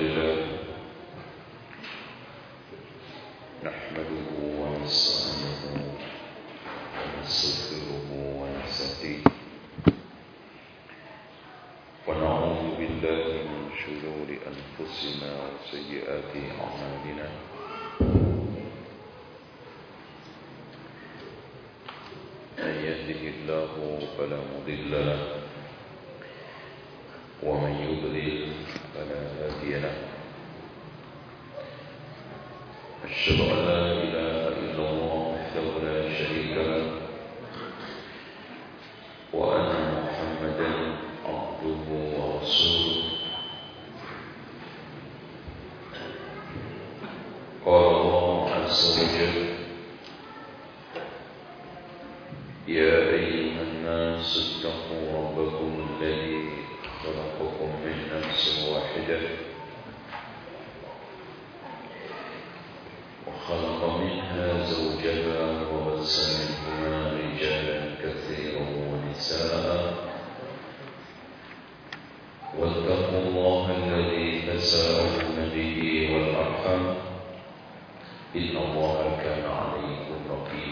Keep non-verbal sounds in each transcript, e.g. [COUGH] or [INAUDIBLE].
لله نحمده ونستعينه ونستغفره ونستهديه ونعوذ بالله من شرور أنفسنا وسيئات أعمالنا من يهده الله فلا مضل له ومن すごい。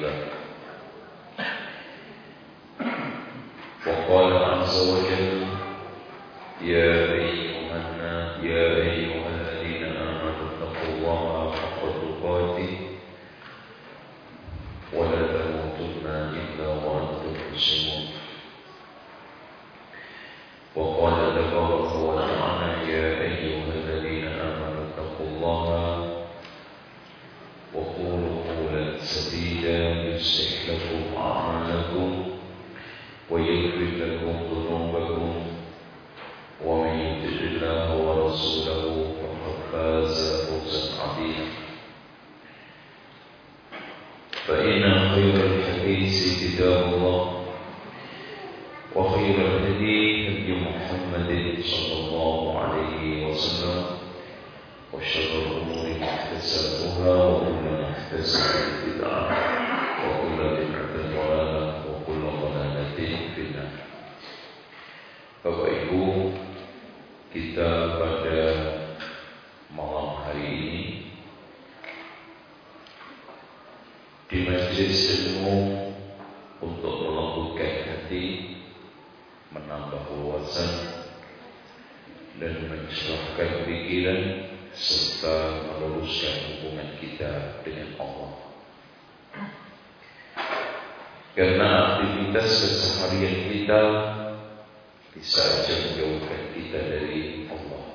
رقيبا di majlis ilmu untuk melembutkan hati, menambah wawasan dan mencerahkan pikiran serta meluruskan hubungan kita dengan Allah. Karena aktivitas keseharian kita bisa saja menjauhkan kita dari Allah,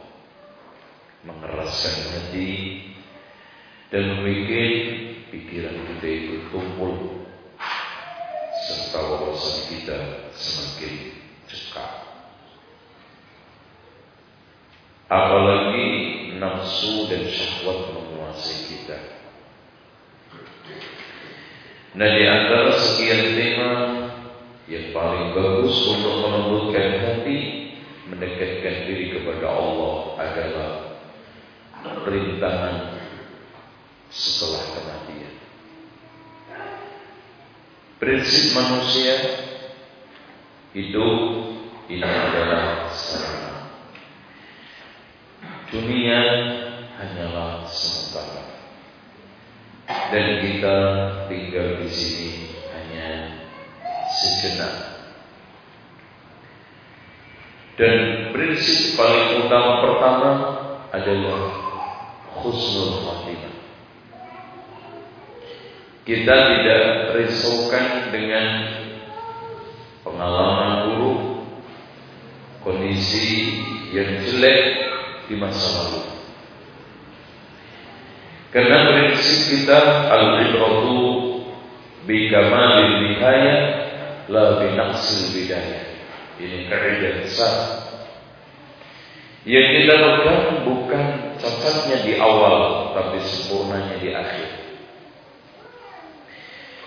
mengeraskan hati dan membuat pikiran kita itu tumpul serta wawasan kita semakin cekap. Apalagi nafsu dan syahwat menguasai kita. Nah di antara sekian tema yang paling bagus untuk melembutkan hati, mendekatkan diri kepada Allah adalah rintangan setelah kematian. Prinsip manusia hidup ini adalah sarana. Dunia hanyalah sementara. Dan kita tinggal di sini hanya sejenak. Dan prinsip paling utama pertama adalah khusnul khatimah. Kita tidak risaukan dengan pengalaman buruk, kondisi yang jelek di masa lalu. Karena prinsip kita al-ibratu bi kamalil nihayah la bi naqsil bidayah. Ini kaidah besar. Yang kita pegang bukan cacatnya di awal, tapi sempurnanya di akhir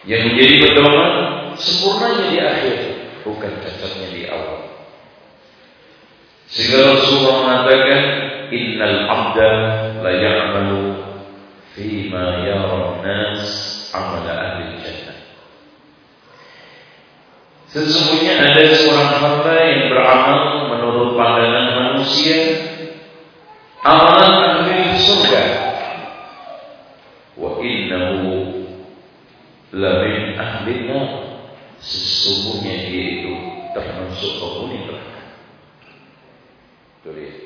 yang menjadi pedoman sempurnanya di akhir. Bukan cacatnya di awal. Sehingga Rasulullah mengatakan innal abda la ya'malu fi ma yara nas amala ahli jannah. Sesungguhnya ada seorang hamba yang beramal menurut pandangan manusia amalan ahli surga. Wa innahu lamin ahlina sesungguhnya dia itu termasuk penghuni neraka. Tulis.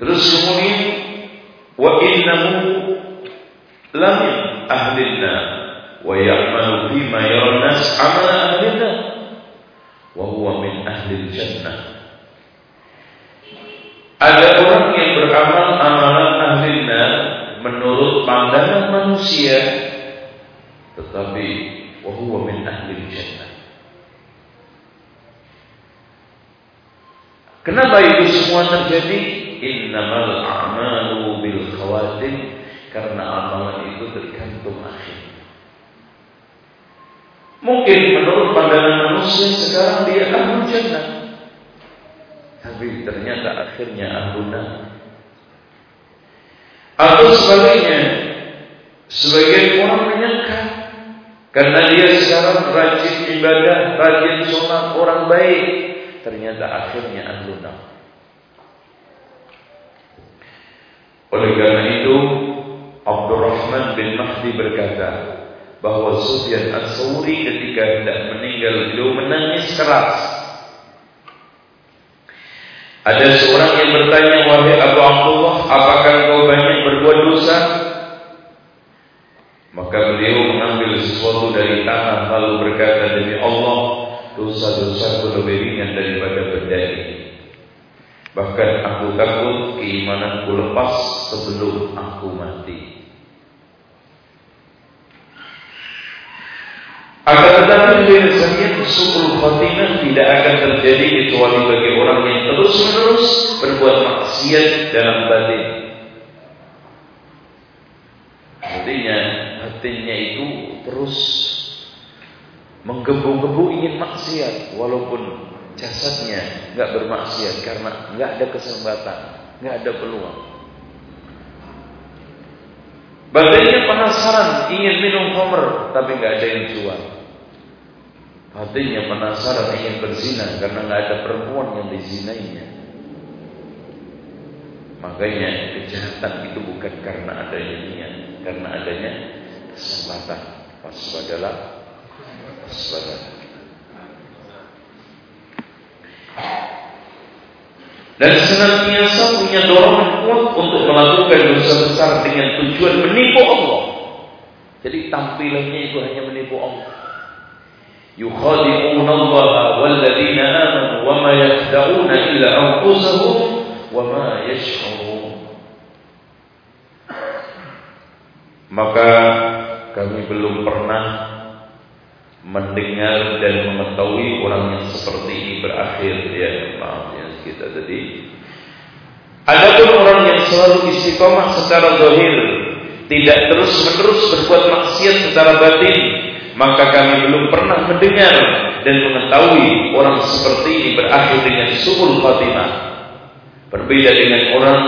Terus kemudian wa innahu lamin ahlina wa ya'malu bima yara nas amala ahlina wa huwa min ahli jannah ada orang yang beramal amalan ahli menurut pandangan manusia tetapi wahwa min ahli jannah. Kenapa itu semua terjadi? Innamal a'malu bil khawatim karena amalan itu tergantung akhir. Mungkin menurut pandangan manusia sekarang dia ahli jannah. Tapi ternyata akhirnya ahluna. Atau sebaliknya, sebagian orang menyangka karena dia sekarang rajin ibadah, rajin sholat, orang baik, ternyata akhirnya ahluna. Oleh karena itu, Abdurrahman bin Mahdi berkata bahwa Sufyan As-Sawri ketika hendak meninggal beliau menangis keras ada seorang yang bertanya, wahai Abu Abdullah, apakah engkau banyak berbuat dosa? Maka beliau mengambil sesuatu dari tanah lalu berkata demi Allah, dosa-dosa lebih ringan daripada benda ini. Bahkan aku takut keimananku lepas sebelum aku mati. Akan tetapi biasanya suul khatimah tidak akan terjadi kecuali bagi orang yang terus-menerus berbuat maksiat dalam batin. Artinya hatinya itu terus menggebu-gebu ingin maksiat walaupun jasadnya nggak bermaksiat karena nggak ada kesempatan, nggak ada peluang. Batinnya penasaran ingin minum homer tapi nggak ada yang jual. Hatinya penasaran ingin berzina karena nggak ada perempuan yang dizinainya. Makanya kejahatan itu bukan karena adanya niat, karena adanya kesempatan. Waspadalah, waspadalah. Dan senantiasa punya dorongan kuat untuk melakukan dosa besar dengan tujuan menipu Allah. Jadi tampilannya itu hanya menipu Allah. Yukhadi'un Allah wal ladina amanu wa ma yakda'una illa anfusahum وما يشعرون maka kami belum pernah mendengar dan mengetahui orang yang seperti ini berakhir ya maaf ya kita tadi Adapun orang yang selalu istiqomah secara zahir tidak terus menerus berbuat maksiat secara batin maka kami belum pernah mendengar dan mengetahui orang seperti ini berakhir dengan suul khatimah. Berbeda dengan orang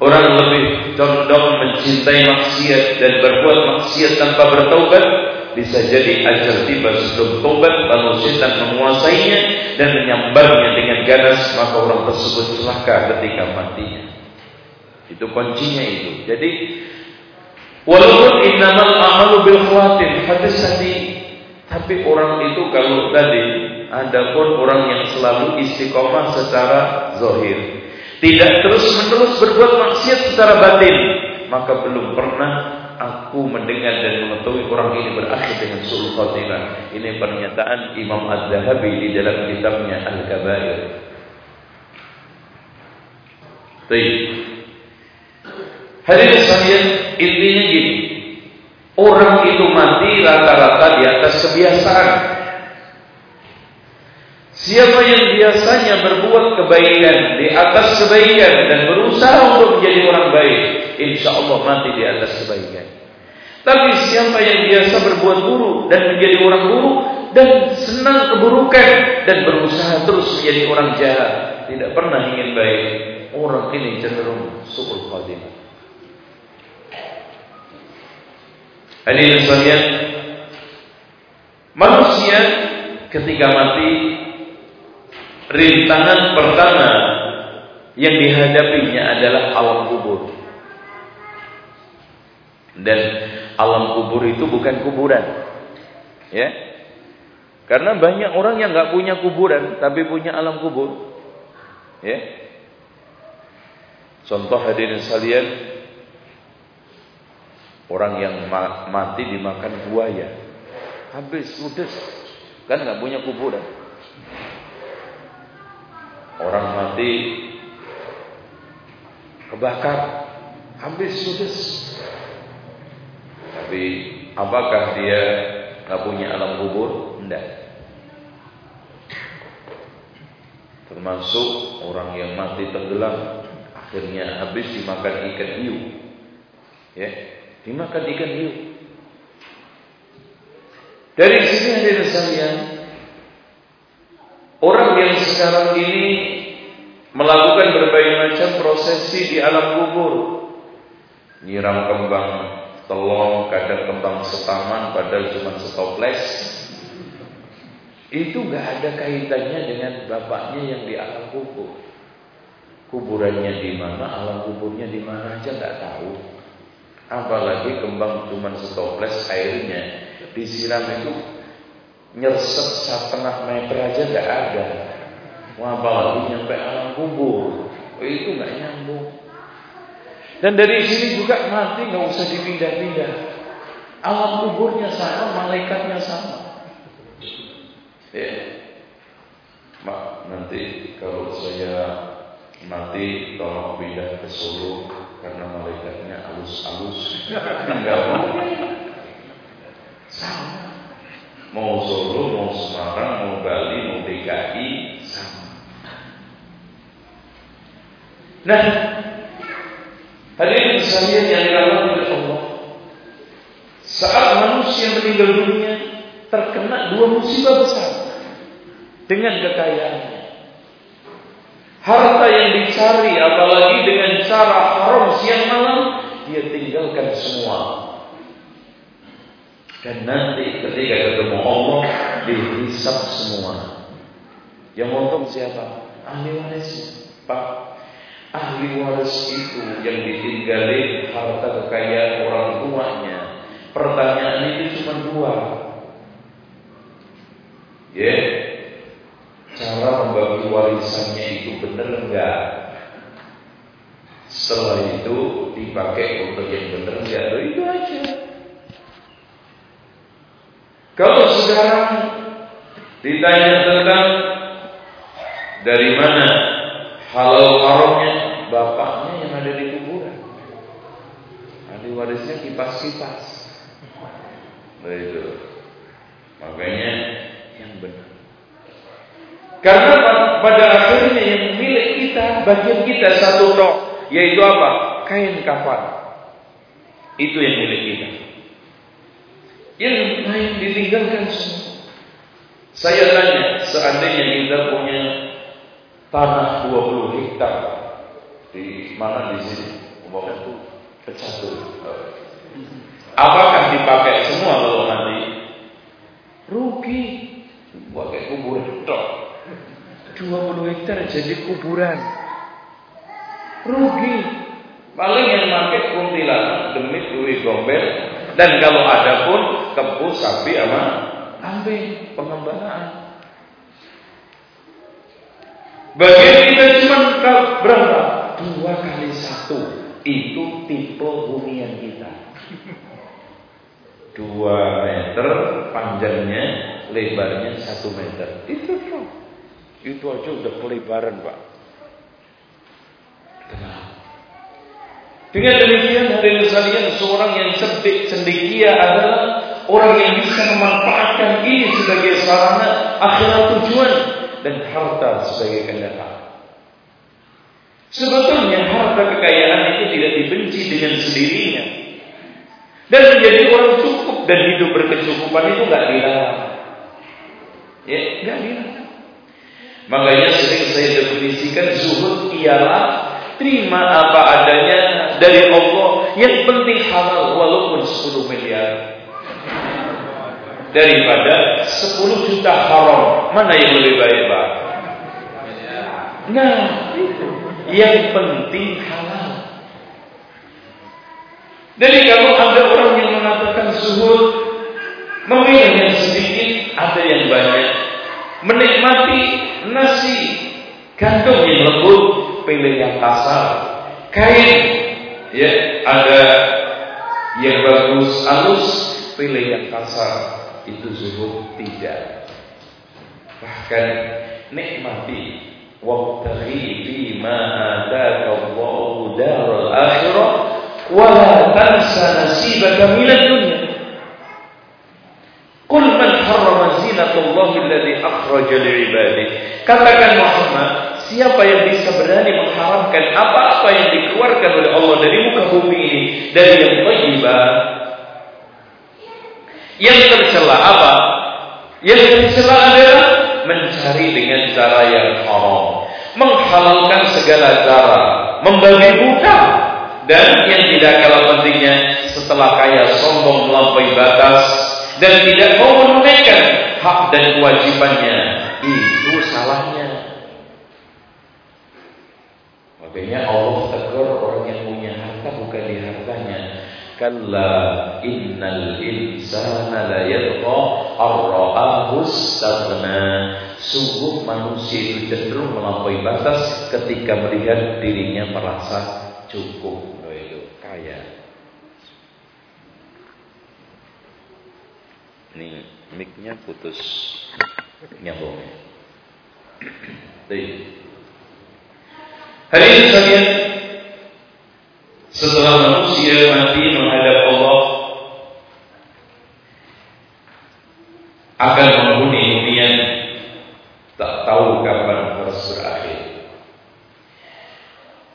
orang lebih condong mencintai maksiat dan berbuat maksiat tanpa bertaubat bisa jadi ajal tiba sebelum tobat lalu setan menguasainya dan menyambarnya dengan ganas maka orang tersebut celaka ketika matinya. Itu kuncinya itu. Jadi Walaupun innamal amalu bil khawatir hadis tadi tapi orang itu kalau tadi ada pun orang yang selalu istiqomah secara zahir. Tidak terus-menerus berbuat maksiat secara batin. Maka belum pernah aku mendengar dan mengetahui orang ini berakhir dengan suul khatimah. Ini pernyataan Imam Az-Zahabi di dalam kitabnya Al-Kabair. Baik. Hadirin sekalian, intinya gini. Orang itu mati rata-rata di atas kebiasaan. Siapa yang biasanya berbuat kebaikan di atas kebaikan dan berusaha untuk menjadi orang baik, insya Allah mati di atas kebaikan. Tapi siapa yang biasa berbuat buruk dan menjadi orang buruk dan senang keburukan dan berusaha terus menjadi orang jahat, tidak pernah ingin baik, orang ini cenderung suul khatimah. Hadirin sekalian, manusia ketika mati rintangan pertama yang dihadapinya adalah alam kubur. Dan alam kubur itu bukan kuburan. Ya. Karena banyak orang yang nggak punya kuburan tapi punya alam kubur. Ya. Contoh hadirin sekalian orang yang mati dimakan buaya. Habis ludes. Kan nggak punya kuburan. Orang mati kebakar habis ludes. Tapi apakah dia nggak punya alam kubur? Tidak. Termasuk orang yang mati tenggelam akhirnya habis dimakan ikan hiu. Ya, dimakan ikan hiu. Dari sini ada sekalian, orang yang sekarang ini melakukan berbagai macam prosesi di alam kubur, nyiram kembang telong, kadang kembang setaman, padahal cuma setoples. Itu nggak ada kaitannya dengan bapaknya yang di alam kubur. Kuburannya di mana, alam kuburnya di mana aja nggak tahu. Apalagi kembang cuma setoples airnya disiram itu nyerset setengah meter aja nggak ada. Wah, apalagi nyampe alam kubur, oh, itu nggak nyambung. Dan dari sini juga mati nggak usah dipindah-pindah. Alam kuburnya sama, malaikatnya sama. Ya. Mak, nanti kalau saya mati tolong pindah ke Solo karena malaikatnya halus-halus. Enggak mau. Sama. Mau Solo, mau Semarang, mau Bali, mau DKI, sama. Nah, Hadirin sekalian yang dirahmati oleh Allah. Saat manusia meninggal dunia terkena dua musibah besar dengan kekayaannya. Harta yang dicari apalagi dengan cara haram siang malam dia tinggalkan semua. Dan nanti ketika ketemu Allah dihisap semua. Yang untung siapa? Ahli warisnya. Pak, Ahli waris itu yang ditinggali harta kekayaan orang tuanya. Pertanyaan itu cuma dua. Ya, yeah. cara membagi warisannya itu benar enggak? Setelah itu dipakai untuk yang benar enggak? Loh, itu aja. Kalau sekarang ditanya tentang dari mana halal haramnya bapaknya yang ada di kuburan. Ahli warisnya kipas-kipas. Nah itu. Makanya yang benar. Karena pada akhirnya yang milik kita, bagian kita satu tok, yaitu apa? Kain kafan. Itu yang milik kita. Yang lain ditinggalkan semua. Saya tanya, seandainya kita punya tanah 20 hektar di mana di sini? Umpamanya itu pecah tuh. Apakah dipakai semua kalau nanti rugi? Pakai kuburan tok. 20 hektar jadi kuburan. Rugi. Paling yang pakai kuntilanak demi duit gombel dan kalau ada pun kebu sapi sama ambil pengembangan Bagian kita cuma berapa? Dua kali satu. Itu tipe hunian kita. Dua meter panjangnya, lebarnya satu meter. Itu tuh. Itu aja udah pelebaran pak. Dengan demikian hari sekalian seorang yang cerdik cendekia adalah orang yang bisa memanfaatkan ini sebagai sarana akhirat tujuan dan harta sebagai kendaraan. Sebetulnya harta kekayaan itu tidak dibenci dengan sendirinya. Dan menjadi orang cukup dan hidup berkecukupan itu nggak dilarang. Ya, nggak dilarang. Makanya sering saya definisikan zuhud ialah terima apa adanya dari Allah. Yang penting halal walaupun 10 miliar daripada 10 juta haram. Mana yang lebih baik, Pak? Nah, itu. Yang penting halal. Jadi kalau ada melakukan zuhud, memilih yang sedikit, ada yang banyak. Menikmati nasi gandum yang lembut, pilih yang kasar. Kain, ya ada yang bagus, halus, pilih yang kasar. Itu zuhud tidak. Bahkan nikmati wabtaghi fima ataka Allahu daral akhirah wa la tansa nasibaka minad dunya. Qul man harrama zinatallahi alladhi akhraja li'ibadihi Katakan Muhammad Siapa yang bisa berani mengharamkan apa-apa yang dikeluarkan oleh Allah dari muka bumi ini? Dari yang thayyibah yang tercela apa? Yang tercela adalah mencari dengan cara yang haram, menghalalkan segala cara, membagi hutang dan yang tidak kalah pentingnya setelah kaya sombong melampaui batas dan tidak mau menunaikan hak dan kewajibannya itu salahnya. Makanya Allah tegur orang yang punya harta bukan di hartanya kalla innal insana la yatgha ar-ra'ahu sungguh manusia itu cenderung melampaui batas ketika melihat dirinya merasa cukup itu kaya. Ini micnya putus. Nyambungnya Hari ini setelah manusia mati menghadap Allah akan menghuni hunian tak tahu kapan harus berakhir.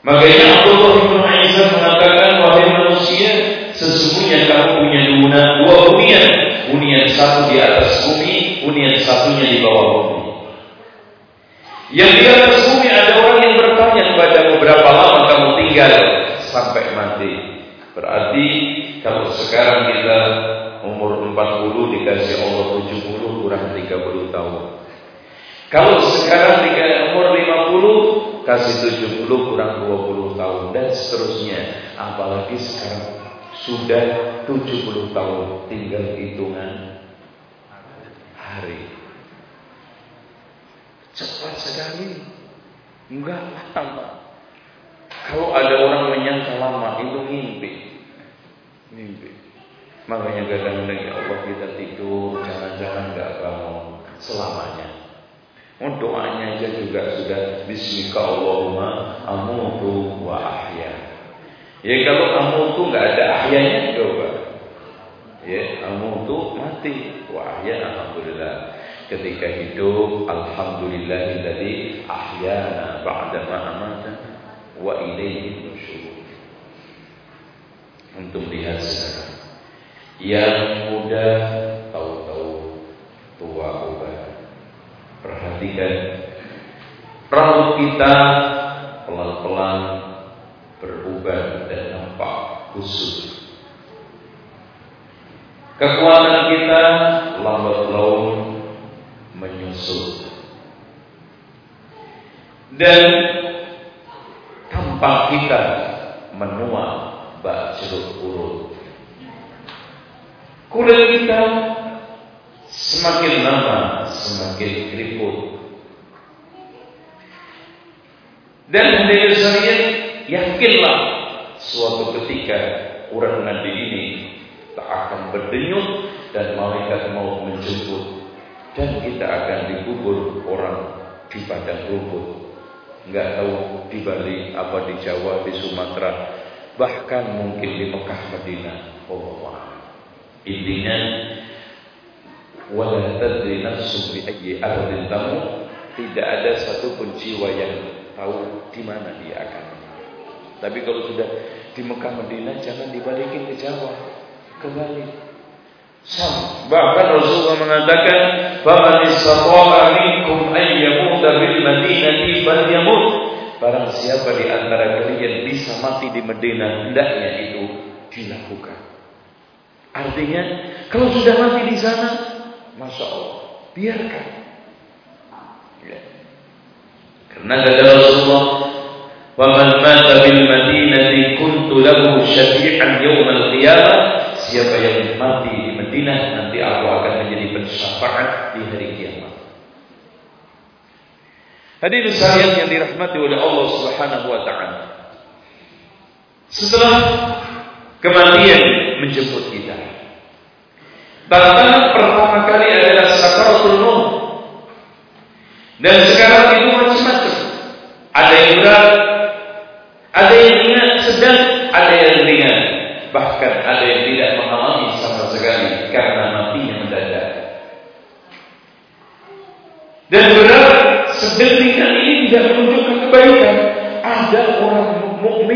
Makanya Abdullah bin Aisyah mengatakan wahai manusia sesungguhnya kamu punya dua, dua hunian, hunian satu di atas bumi, hunian satunya di bawah bumi. Yang di atas bumi ada orang yang bertanya kepada beberapa lama kamu tinggal sampai mati. Berarti kalau sekarang kita umur 40 dikasih Allah 70 kurang 30 tahun. Kalau sekarang dikasih umur 50 kasih 70 kurang 20 tahun dan seterusnya. Apalagi sekarang sudah 70 tahun tinggal hitungan hari. Cepat sekali. Enggak lama. Kalau ada orang menyangka lama itu mimpi. Mimpi. Makanya kadang-kadang ya Allah kita tidur, jangan-jangan enggak bangun selamanya. Oh, doanya aja juga sudah Bismika Allahumma amutu wa ahya. Ya kalau amutu enggak ada ahyanya coba. Ya amutu mati wa ahya alhamdulillah. Ketika hidup alhamdulillahilladzi ahyana ba'da ma amatana wa ilaihi nusyur. Untuk lihat yang muda tahu-tahu tua ubah. Perhatikan rambut kita pelan-pelan berubah dan nampak kusut. Kekuatan kita lambat laun menyusut. Dan tampak kita menua bak jeruk purut. Kulit kita semakin lama semakin keriput. Dan hadirin sekalian, yakinlah suatu ketika orang nanti ini tak akan berdenyut dan malaikat mau menjemput dan kita akan dikubur orang di padang rumput nggak tahu di Bali apa di Jawa di Sumatera bahkan mungkin di Mekah Madinah. Allah intinya wala tadri nafsu bi ayyi ardin tamu tidak ada satu pun jiwa yang tahu di mana dia akan tapi kalau sudah di Mekah Madinah jangan dibalikin ke Jawa. Ke Bali Bahkan Rasulullah mengatakan, "Faman istata'a minkum an yamuta bil Madinati falyamut." Barang siapa di antara kalian bisa mati di Madinah, hendaknya itu dilakukan. Artinya, kalau sudah mati di sana, masya Allah, biarkan. Ya. Karena kata Rasulullah, "Waman mata bil Madinati kuntu lahu syafi'an yawmal qiyamah." siapa yang mati di Madinah nanti aku akan menjadi pensyafaat di hari kiamat. Hadirin sekalian yang dirahmati oleh Allah Subhanahu wa taala. Setelah kematian menjemput kita. Tantangan pertama kali adalah sakaratul maut. Dan sekarang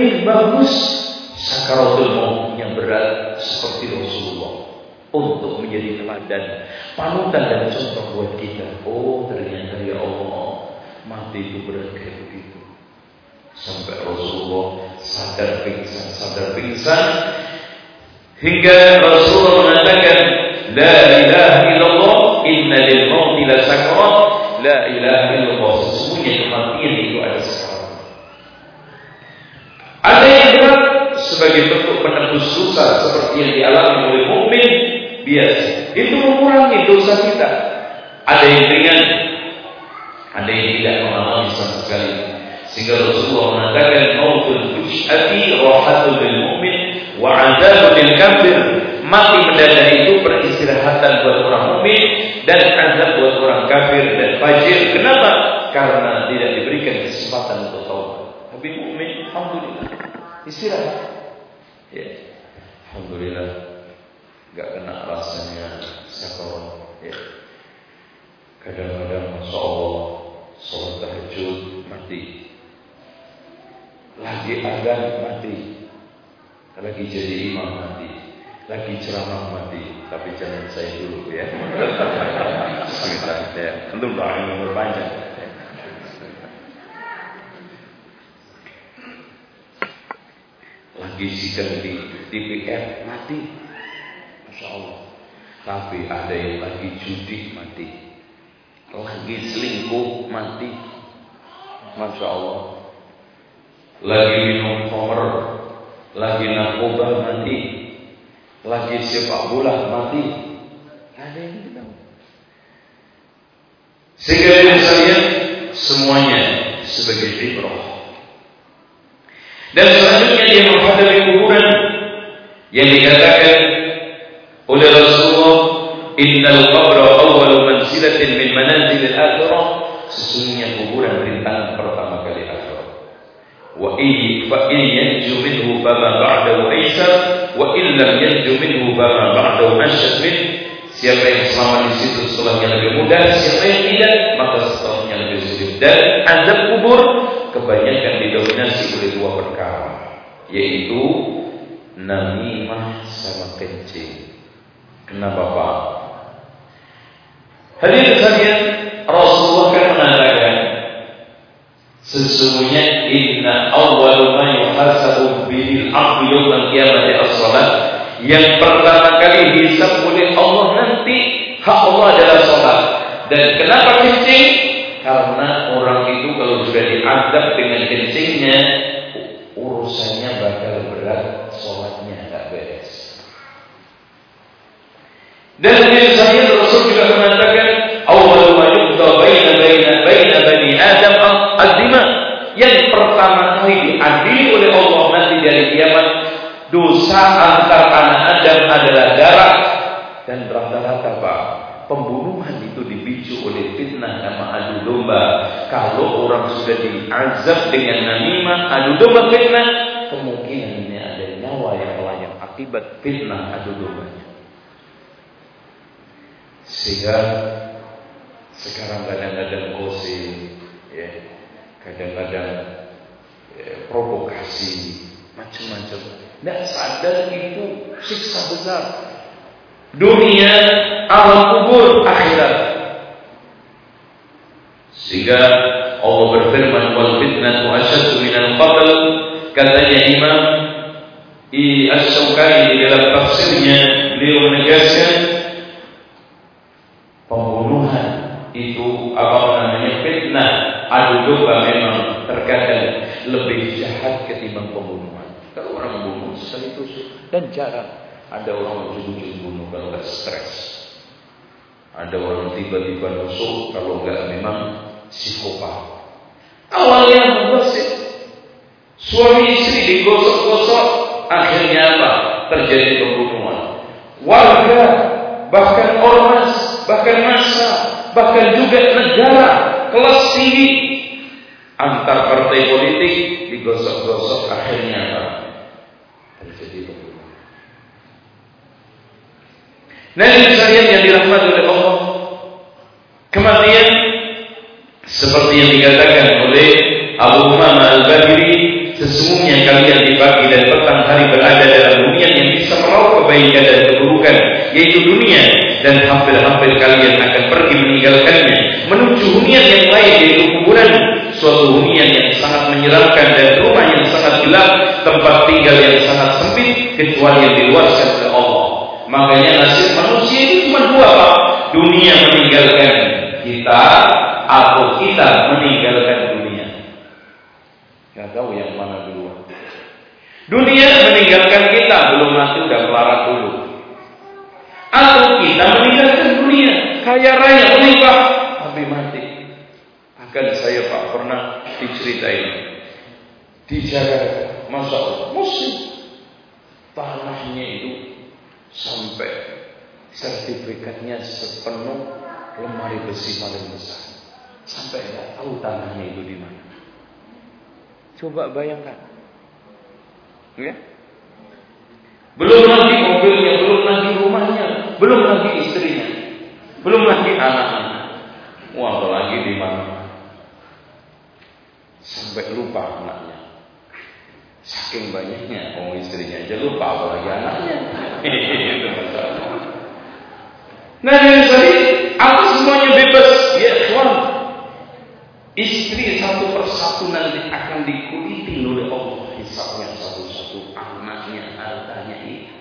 mukmin bagus sakaratul maut yang berat seperti Rasulullah untuk menjadi teladan, panutan dan contoh buat kita. Oh, ternyata ya Allah, mati itu berat kayak begitu. Sampai Rasulullah sadar pingsan, sadar pingsan hingga Rasulullah mengatakan, La ilaha illallah, inna lil mauti la sakarat, la ilaha illallah. Sesungguhnya kematian itu ada sekarat. Ada yang berat sebagai bentuk penebus dosa seperti yang dialami oleh mukmin biasa. Itu mengurangi dosa kita. Ada yang ringan, ada yang tidak mengalami sama sekali. Sehingga Rasulullah mengatakan mautul fujati rahatul lil mu'min wa 'adzabul lil kafir. Mati mendadak itu peristirahatan buat orang mukmin dan azab buat orang kafir dan fajir. Kenapa? Karena tidak diberikan kesempatan untuk taubat. Tapi mukmin alhamdulillah istirahat. Ya. Alhamdulillah enggak kena rasanya sakaraat. Ya. Kadang-kadang Masya Allah Sholat tahajud mati Lagi agan mati Lagi jadi imam mati Lagi ceramah mati Tapi jangan saya dulu ya [LAUGHS] Bismillah ya. Tentu doa yang Lagi sidang di DPR mati. Masya Allah. Tapi ada yang lagi judi mati. Lagi selingkuh mati. Masya Allah. Lagi minum khamr Lagi narkoba mati. Lagi sepak bola mati. Ada yang tidak Sehingga yang saya Semuanya sebagai ibrah dan selanjutnya dia menghadapi kuburan yang dikatakan oleh Rasulullah Innal qabra awwalu manzilatin min manazil al-akhirah. Sesungguhnya kuburan rintangan pertama kali akhirat wa in fa in yanju minhu fama ba'dahu aisar wa in lam yanju minhu fama ba'dahu ashad min. Siapa yang selama di situ setelahnya lebih mudah siapa yang tidak maka setelahnya lebih sulit. Dan azab kubur kebanyakan didominasi oleh dua perkara yaitu namimah sama kencing. Kenapa Pak? Hadirin sekalian, Rasulullah kan mengatakan sesungguhnya inna awwal ma yuhasabu al-'abdu yawm al-qiyamati as-salat. Yang pertama kali hisab oleh Allah nanti hak Allah adalah salat. Dan kenapa kencing? Karena orang itu kalau sudah diadab dengan kencingnya Urusannya bakal berat Sholatnya nggak beres. Dan yang saya Rasul juga mengatakan Awal yubda baina baina baina bani Adam al-azima Yang pertama kali diadili oleh Allah nanti dari kiamat Dosa antar anak Adam adalah darah Dan rata-rata Pak Pembunuhan itu dipicu oleh fitnah nama adu domba. Kalau orang sudah diazab dengan namimah, adu domba fitnah, kemungkinan ini ada nyawa yang melayang akibat fitnah adu dombanya. Sehingga sekarang kadang-kadang gosip, ya, kadang-kadang ya, provokasi, macam-macam. Tidak sadar itu siksa besar dunia, alam kubur, akhirat. Sehingga Allah berfirman wal fitnatu asyaddu minal qatl katanya Imam I As-Sawkani di dalam tafsirnya beliau menegaskan pembunuhan itu apa namanya fitnah adu domba memang terkadang lebih jahat ketimbang pembunuhan. Kalau orang membunuh tusuk dan jarang Ada orang ujung-ujung bunuh kalau nggak stres. Ada orang tiba-tiba nusuk kalau nggak memang psikopat. Awalnya sih? Suami istri digosok-gosok, akhirnya apa? Terjadi pembunuhan. Warga, bahkan ormas, bahkan masa, bahkan juga negara kelas tinggi antar partai politik digosok-gosok akhirnya apa? Terjadi pembunuhan. Ini sekalian yang dirahmati oleh Allah. Kematian seperti yang dikatakan oleh Abu Umamah Al-Bahiri sesungguhnya kalian di pagi dan petang hari berada dalam dunia yang bisa meraup kebaikan dan keburukan yaitu dunia dan hampir-hampir kalian akan pergi meninggalkannya menuju dunia yang lain yaitu kuburan suatu dunia yang sangat menyeramkan dan rumah yang sangat gelap tempat tinggal yang sangat sempit kecuali yang diluaskan oleh Allah Makanya nasib manusia itu cuma dua Pak. Dunia meninggalkan kita atau kita meninggalkan dunia. Gak tahu yang mana duluan. Dunia meninggalkan kita belum mati udah melarat dulu. Atau kita meninggalkan dunia kaya raya melimpah tapi mati. Akan saya Pak pernah diceritain di Jakarta, masa musim tanahnya itu sampai sertifikatnya sepenuh lemari besi paling besar. Sampai tidak tahu tanahnya itu di mana. Coba bayangkan. Ya? Belum lagi mobilnya, belum lagi rumahnya, belum lagi istrinya, belum lagi anaknya. Wah, lagi di mana? Sampai lupa anaknya. Saking banyaknya, oh istrinya aja lupa apalagi anaknya. Itu masalah. Nah yang tadi, apa semuanya bebas? Ya tuan. Istri satu persatu nanti akan dikuliti oleh Allah hisabnya satu-satu anaknya, hartanya itu.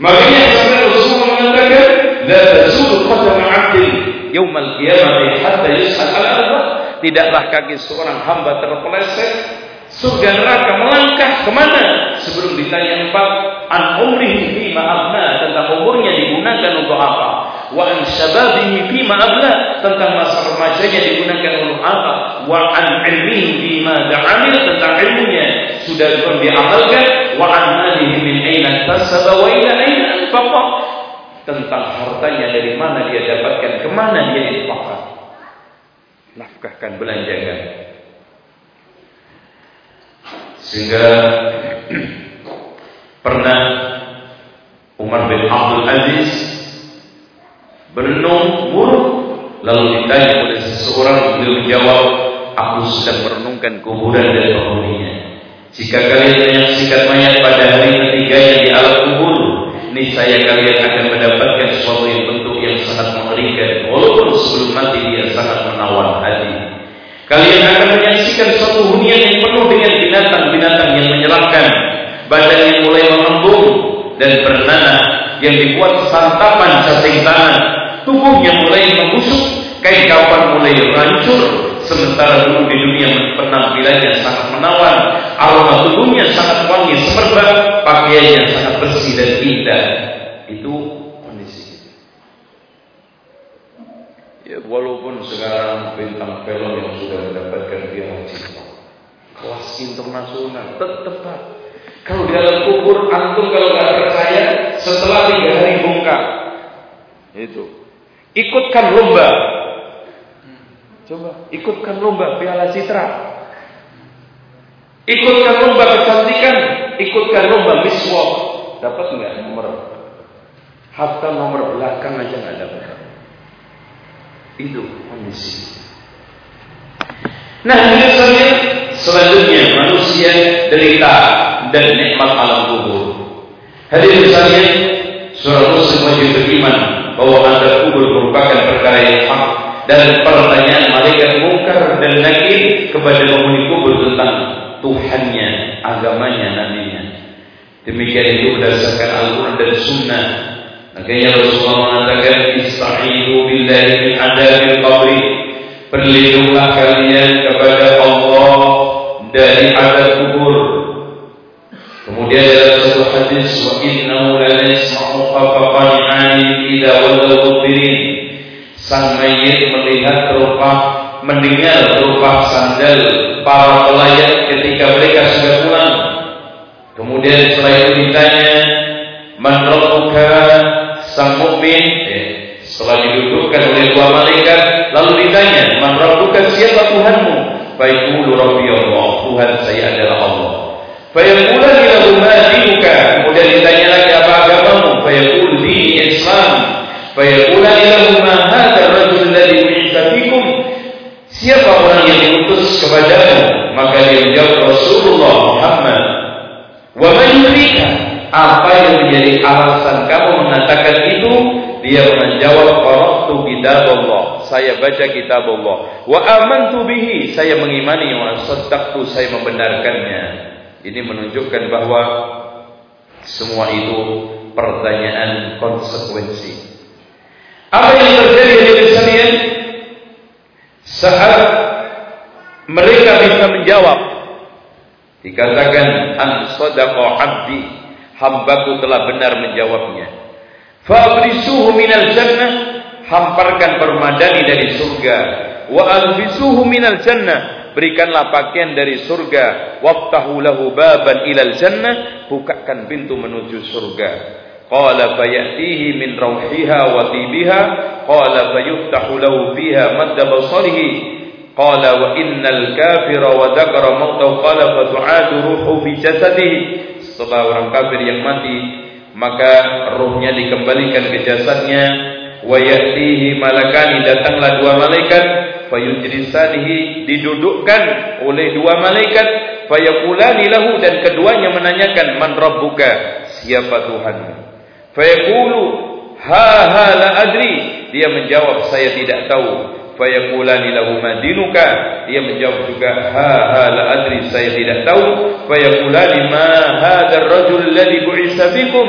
Makanya sampai Rasulullah mengatakan, la tazulu qadam 'abdin yaumal qiyamah hatta yus'al al-arba. Tidaklah kaki seorang hamba terpeleset surga neraka melangkah ke mana? Sebelum ditanya empat an umrihi fi ma'abna tentang umurnya digunakan untuk apa? Wa an syababihi fi ma'abla tentang masa remajanya digunakan untuk apa? Wa an ilmihi fi ma da'amil tentang ilmunya sudah belum diamalkan. Wa an malihi min aina tasaba wa ila aina anfaqa tentang hartanya dari mana dia dapatkan ke mana dia infakkan nafkahkan belanjakan sehingga pernah Umar bin Abdul Aziz berenung buruk. Lalu ditanya oleh seseorang beliau menjawab aku sedang merenungkan kuburan dan penghuninya. Jika kalian menyaksikan mayat pada hari ketiga yang di alam kubur niscaya kalian akan mendapatkan sesuatu yang bentuk yang sangat mengerikan walaupun sebelum mati dia sangat menawan hati. Kalian akan menyaksikan suatu hunian yang binatang-binatang yang menyeramkan. Badan yang mulai mengembung dan bernanah yang dibuat santapan cacing tanah. Tubuhnya mulai membusuk, kain kapan mulai hancur. Sementara dulu di dunia penampilannya sangat menawan, aroma tubuhnya sangat wangi semerbak, pakaiannya sangat bersih dan indah. Itu Ya, walaupun sekarang bintang film yang sudah mendapatkan piala cinta kelas internasional tetap kalau di dalam kubur antum kalau nggak percaya setelah tiga hari bongkar itu. Ikutkan lomba. Coba ikutkan lomba piala citra. Ikutkan lomba kecantikan ikutkan lomba Miss World. Dapat nggak nomor? Hatta nomor belakang aja nggak dapat. Itu kondisi. Nah, misalnya selanjutnya manusia derita dan nikmat alam kubur. Hadir misalnya surah Muslim wajib beriman bahwa ada kubur merupakan perkara yang hak dan pertanyaan malaikat mungkar dan nakir kepada penghuni kubur tentang Tuhannya, agamanya, nabinya. Demikian itu berdasarkan Al-Quran dan Sunnah Makanya Rasulullah mengatakan Istaizu billahi min adabil qabri Berlindunglah kalian kepada Allah dari adab kubur. Kemudian dalam satu hadis wa innahu la yasma'u 'alim idza wallaw mudbirin sang mayit melihat rupa mendengar rupa sandal para pelayat ketika mereka sudah pulang. Kemudian setelah itu ditanya man sang mukmin eh, setelah didudukkan oleh dua malaikat lalu ditanya man siapa Tuhanmu fayaqulu rabbi Allah Tuhan saya adalah Allah Fayaqula lahu ma dinuka. Kemudian ditanya lagi apa agamamu? Fayaqul dini Islam. Fayaqula lahu ma hadha rajul alladhi bu'itsa. Siapa orang yang diutus kepadamu? Maka dia menjawab Rasulullah Muhammad. Wa ma yurika? Apa yang menjadi alasan kamu mengatakan itu? Dia menjawab qara'tu kitab Allah. Saya baca kitab Allah. Wa amantu bihi. Saya mengimani wa saddaqtu. Saya membenarkannya. Ini menunjukkan bahwa semua itu pertanyaan konsekuensi. Apa yang terjadi di sekalian saat mereka bisa menjawab dikatakan an sadaqa abdi hambaku telah benar menjawabnya fabrisuhu minal jannah hamparkan permadani dari surga. Wa albisuhu minal jannah. Berikanlah pakaian dari surga. Waftahu lahu baban ilal jannah. Bukakan pintu menuju surga. Qala fayatihi min rauhiha wa tibiha. Qala fayuftahu lahu fiha madda basarihi. Qala wa innal kafira wa dzakara mautahu qala fatu'adu ruhu fi jasadihi. Setelah orang kafir yang mati maka ruhnya dikembalikan ke jasadnya wa yatihi malakani datanglah dua malaikat. Fayujlisanihi didudukkan oleh dua malaikat. Fayaqulani lahu dan keduanya menanyakan man rabbuka? Siapa Tuhanmu fayaqulu ha ha la adri. Dia menjawab saya tidak tahu. Fayaqulani lahu madinuka dia menjawab juga ha ha la adri saya tidak tahu. Fayaqulani ma hadzal rajul alladhi bu'isa bikum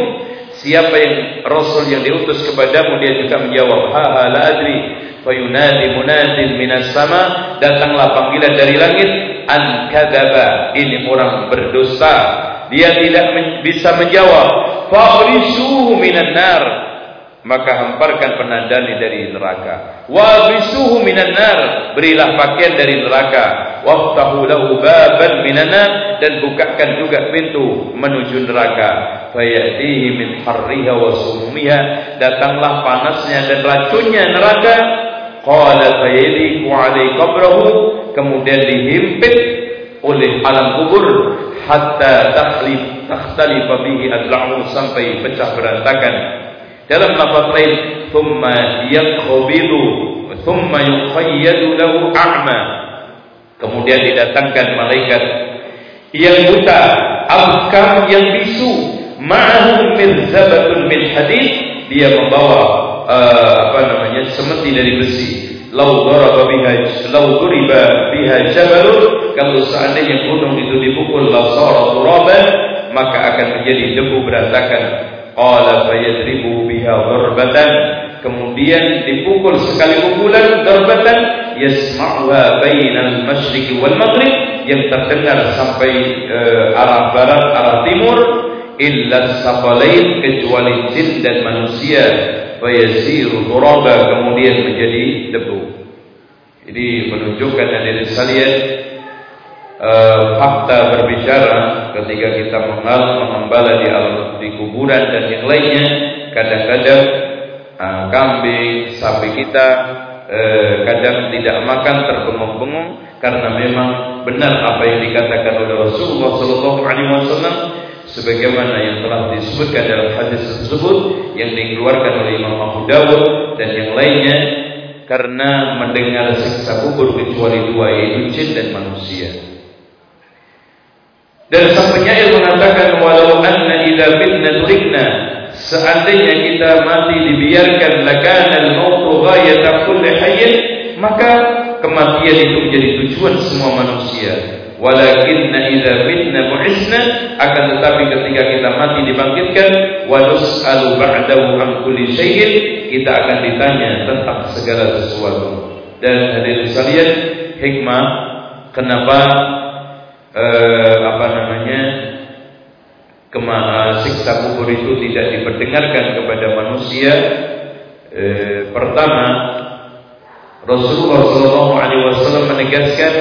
siapa yang rasul yang diutus kepadamu dia juga menjawab ha ha la adri fayunadi munadin minas sama. Datanglah panggilan dari langit an kadzaba ini orang berdosa. Dia tidak men bisa menjawab fa'risuhu minan nar. Maka hamparkan penandani dari neraka. Wa bisuhu minan nar. Berilah pakaian dari neraka waftahu lahu baban minan nar dan bukakan juga pintu menuju neraka. Fayatihi min harriha wa sumumiha. Datanglah panasnya dan racunnya neraka. Qala fayaliku alai qabrahu. Kemudian dihimpit oleh alam kubur. Hatta takhlif takhtalifa bihi adla'u sampai pecah berantakan. Dalam lafaz lain thumma yakhubidu thumma yukhayyadu lahu a'ma. Kemudian didatangkan malaikat. Yang buta, abkam yang bisu, ma'ahum mirzabatun min hadid, dia membawa uh, apa namanya semeti dari besi. Lau daraba biha lau duriba biha jabalun. Kalau seandainya gunung itu dipukul la sara maka akan menjadi debu berantakan. Qala fayadribu biha darbatan kemudian dipukul sekali pukulan darbatan yasma'uha bainal masyriq wal maghrib yang terdengar sampai uh, arah barat arah timur illa saqalain kecuali jin dan manusia fayasiru turaba kemudian menjadi debu. Ini menunjukkan dari sekalian uh, fakta berbicara ketika kita mengal mengembala di alam di kuburan dan yang lainnya kadang-kadang uh, kambing sapi kita uh, kadang tidak makan terbengong-bengong karena memang benar apa yang dikatakan oleh Rasulullah Sallallahu Alaihi Wasallam sebagaimana yang telah disebutkan dalam hadis tersebut yang dikeluarkan oleh Imam Abu Dawud dan yang lainnya karena mendengar siksa kubur kecuali dua yaitu jin dan manusia. Dan sang penyair mengatakan walau anna idza turikna seandainya kita mati dibiarkan lakana al-mautu ghayata kulli hayyin maka kematian itu menjadi tujuan semua manusia Walakinna idza fitna bu'isna akan tetapi ketika kita mati dibangkitkan wa nus'alu ba'dahu an kulli syai'in kita akan ditanya tentang segala sesuatu. Dan hadirin sekalian, hikmah kenapa eh, apa namanya ke mana siksa kubur itu tidak diperdengarkan kepada manusia? E, pertama Rasulullah Wasallam menegaskan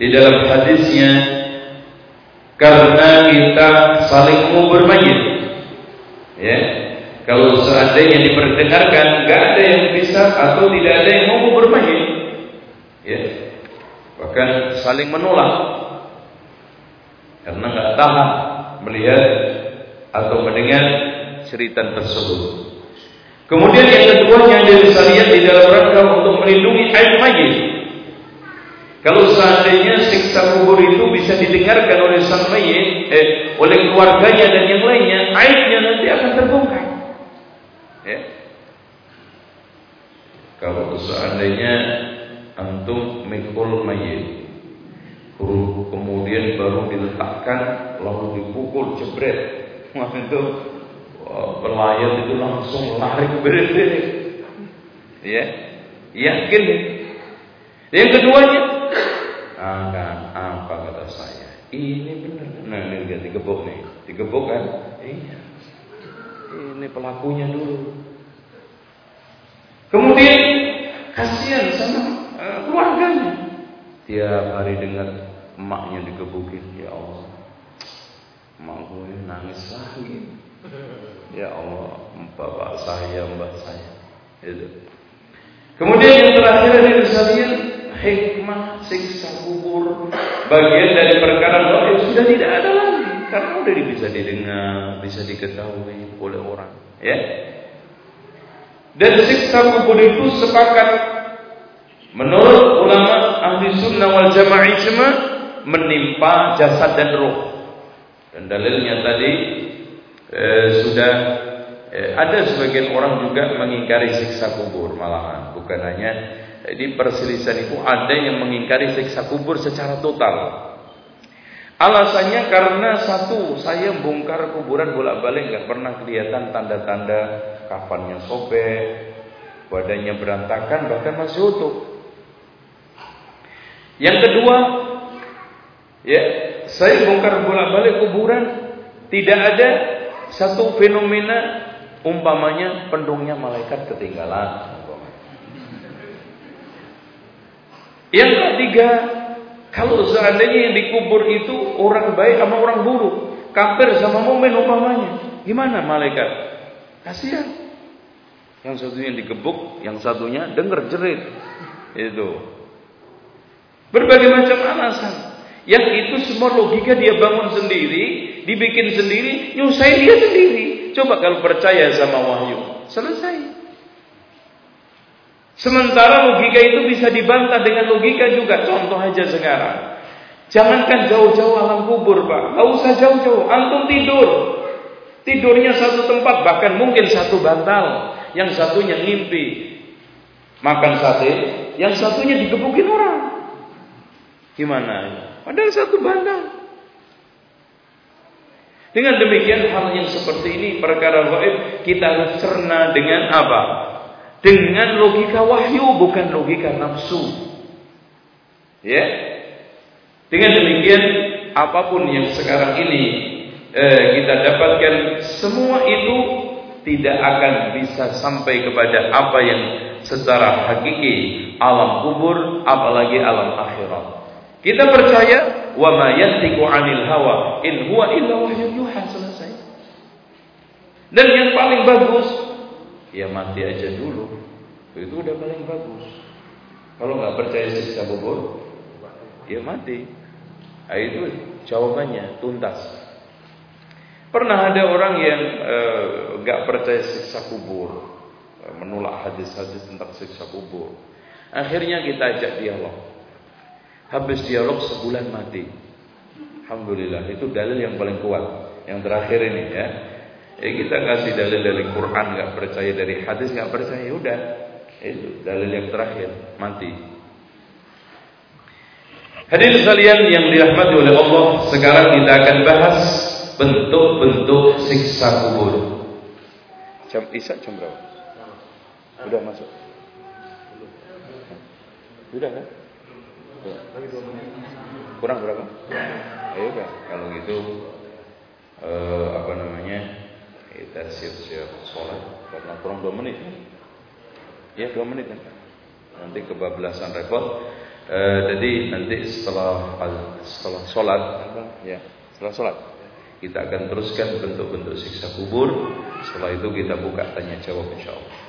di dalam hadisnya karena kita saling mengubur mayit. Ya kalau seandainya diperdengarkan nggak ada yang bisa atau tidak ada yang mau mengubur mayit. Ya bahkan saling menolak. Karena nggak tahan melihat atau mendengar cerita tersebut. Kemudian yang kedua yang bisa lihat di dalam rangka untuk melindungi aib mayit. Kalau seandainya siksa kubur itu bisa didengarkan oleh sang mayit, eh, oleh keluarganya dan yang lainnya, aibnya nanti akan terbongkar. Ya. Kalau seandainya antum mikul mayit, kemudian baru diletakkan lalu dipukul jebret. Wah itu pelayat itu langsung lari berdiri ya yakin. Yang keduanya akan apa kata saya? Ini benar. Nah ini dia digebuk nih. Digebuk kan? Iya. Ini pelakunya dulu. Kemudian kasihan sama uh, keluarganya. Tiap hari dengar emaknya digebukin ya Allah. Emak gue nangis lagi. Ya Allah bapak saya mbak saya. Itu kemudian yang terakhir dari sekalian hikmah siksa kubur bagian dari perkara yang sudah tidak ada lagi. Karena sudah bisa didengar bisa diketahui oleh orang ya. Dan siksa kubur itu sepakat. Menurut ulama ahli sunnah wal jamaah ijma menimpa jasad dan roh. Dan dalilnya tadi eh, sudah eh, ada sebagian orang juga mengingkari siksa kubur malahan. Bukan hanya eh, di perselisihan itu ada yang mengingkari siksa kubur secara total. Alasannya karena satu, saya bongkar kuburan bolak-balik nggak pernah kelihatan tanda-tanda kafannya sobek, badannya berantakan, bahkan masih utuh. Yang kedua, Ya, saya bongkar bolak-balik kuburan, tidak ada satu fenomena umpamanya pendungnya malaikat ketinggalan. Yang ketiga, kalau seandainya yang dikubur itu orang baik sama orang buruk, kafir sama mukmin umpamanya, gimana malaikat? Kasihan. Yang satunya digebuk, yang satunya dengar jerit. Itu. Berbagai macam alasan. Yang itu semua logika dia bangun sendiri, dibikin sendiri, nyusahin dia sendiri. Coba kalau percaya sama wahyu, selesai. Sementara logika itu bisa dibantah dengan logika juga. Contoh aja sekarang. Jangankan jauh-jauh alam kubur, Pak. Gak usah jauh-jauh. Antum tidur. Tidurnya satu tempat, bahkan mungkin satu bantal. Yang satunya ngimpi. Makan sate, yang satunya digebukin orang. Gimana? Padahal satu bandar. Dengan demikian hal yang seperti ini perkara gaib kita cerna dengan apa? Dengan logika wahyu bukan logika nafsu. Ya. Dengan demikian apa pun yang sekarang ini eh, kita dapatkan semua itu tidak akan bisa sampai kepada apa yang secara hakiki alam kubur apalagi alam akhirat. Kita percaya wa ma yantiqu 'anil hawa in huwa illa wahyun yuha selesai. Dan yang paling bagus ya mati aja dulu. Itu udah paling bagus. Kalau nggak percaya siksa kubur, ya mati. Nah, itu jawabannya tuntas. Pernah ada orang yang eh, nggak percaya siksa kubur, menolak hadis-hadis tentang siksa kubur. Akhirnya kita ajak dialog. Habis dialog sebulan mati. Alhamdulillah itu dalil yang paling kuat. Yang terakhir ini ya. Ya kita kasih dalil dari Quran nggak percaya dari hadis nggak percaya ya udah itu dalil yang terakhir mati. Hadir sekalian yang dirahmati oleh Allah, sekarang kita akan bahas bentuk-bentuk siksa kubur. Jam Isya jam berapa? Sudah masuk. Sudah kan? Kurang berapa? Ayo kan, kalau gitu uh, apa namanya kita siap-siap sholat. Karena kurang dua menit ya dua menit kan nanti kebablasan repot. Uh, jadi nanti setelah setelah sholat ya setelah sholat kita akan teruskan bentuk-bentuk siksa kubur. Setelah itu kita buka tanya jawab insya Allah